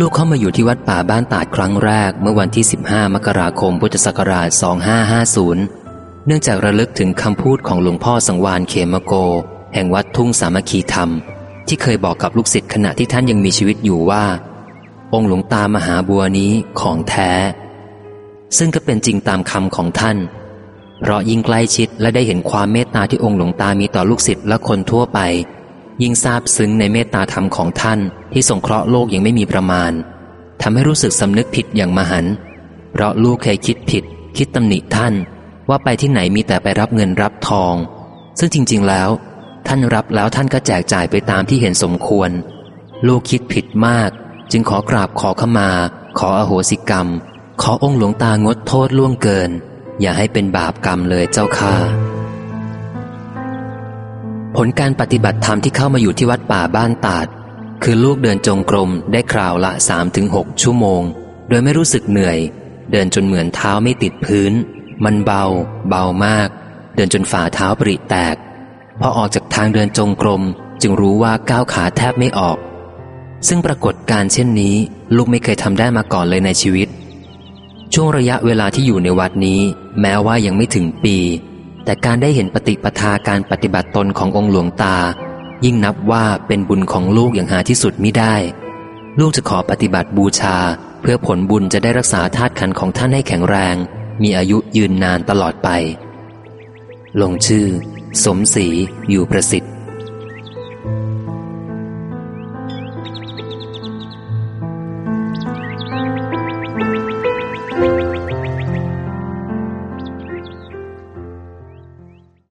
ลูกเข้ามาอยู่ที่วัดป่าบ้านตาดครั้งแรกเมื่อวันที่ 15 มกราคม พุทธศักราช 2550 เนื่องจากระลึกถึงคำพูดของหลวงพ่อสังวานเขมโก แห่งวัดทุ่งสามัคคีธรรม ที่เคยบอกกับลูกศิษย์ขณะที่ท่านยังมีชีวิตอยู่ว่า องค์หลวงตามหาบัวนี้ของแท้ ซึ่งก็เป็นจริงตามคำของท่าน เพราะยิ่งใกล้ชิดและได้เห็นความเมตตาที่องค์หลวงตามีต่อลูกศิษย์และคนทั่วไป ยิ่งซาบซึ้งในเมตตาธรรมของท่านที่สงเคราะห์โลกยังไม่มีประมาณทำให้รู้สึกสำนึกผิดอย่างมหันต์เพราะลูกเคยคิดผิด คิดตำหนิท่าน ว่าไปที่ไหนมีแต่ไปรับเงินรับทอง ซึ่งจริง ๆ แล้ว ท่านรับแล้วท่านก็แจกจ่ายไปตามที่เห็นสมควร ลูกคิดผิดมาก จึงขอกราบขอขมา ขออโหสิกรรม ขอองค์หลวงตางดโทษล่วงเกิน อย่าให้เป็นบาปกรรมเลยเจ้าค่า ลการปฏิบัติธรรมที่เข้ามาอยู่ที่วัดป่าบ้านตาด คือลูกเดินจงกรมได้คราวละสามถึงหกชั่วโมง โดยไม่รู้สึกเหนื่อย เดินจนเหมือนเท้าไม่ติดพื้น มันเบา เบามาก เดินจนฝ่าเท้าปริแตก พอออกจากทางเดินจงกรมจึงรู้ว่าก้าวขาแทบไม่ออก ซึ่งปรากฏการเช่นนี้ ลูกไม่เคยทำได้มาก่อนเลยในชีวิต ช่วงระยะเวลาที่อยู่ในวัดนี้ แม้ว่ายังไม่ถึงปี แต่การได้เห็นปฏิปทาการปฏิบัติตนขององค์หลวงตา ยิ่งนับว่าเป็นบุญของลูกอย่างหาที่สุดมิได้ ลูกจะขอปฏิบัติบูชา เพื่อผลบุญจะได้รักษาธาตุขันของท่านให้แข็งแรง มีอายุยืนนานตลอดไป ลงชื่อ สมศรีอยู่ประสิทธิ์